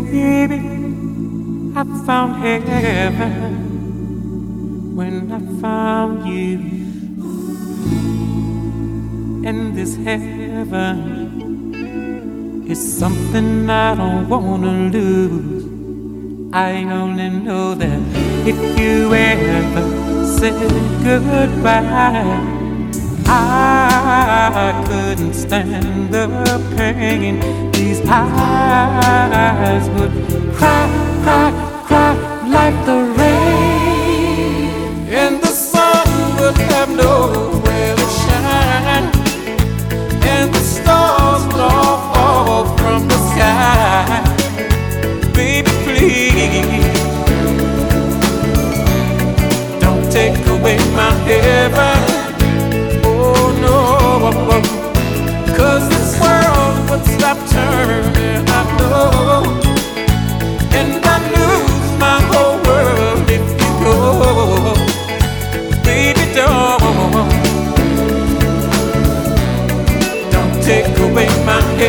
baby, I found heaven when I found you. And this heaven is something I don't wanna lose. I only know that if you ever said goodbye, I couldn't stand the pain. These eyes would cry, cry, cry like the rain, and the sun would have nowhere to shine, and the stars would all fall from the sky. Baby, please don't take away my heaven.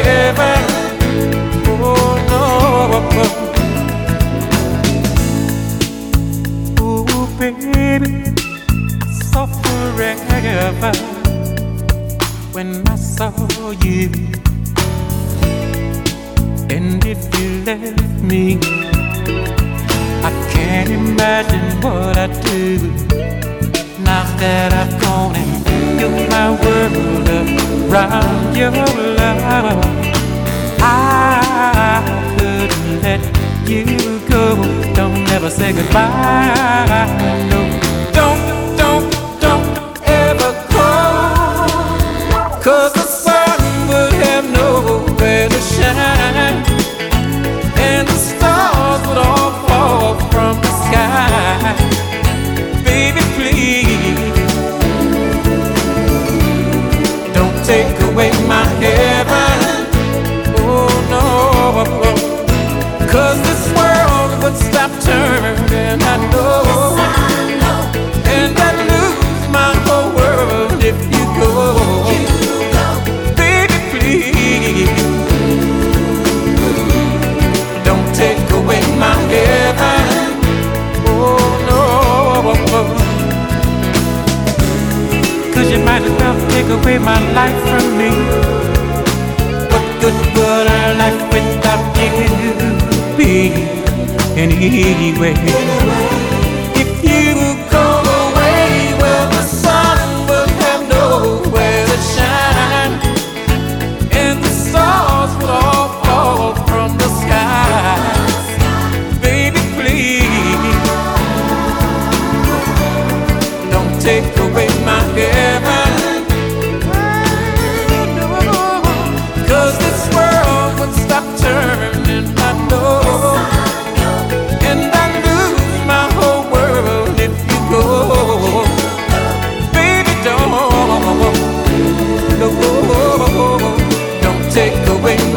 Heaven. Oh no. Ooh, baby, I forever when I saw you. And if you left me, I can't imagine what I'd do. Now that I've gone and built my world around your love, I couldn't let you go. Don't ever say goodbye. No, take away my heaven. Take away my life from me. What good would our life without you be anyway? If you go away, well, the sun have nowhere to shine, and the stars all fall from the. Baby, please, don't take away take away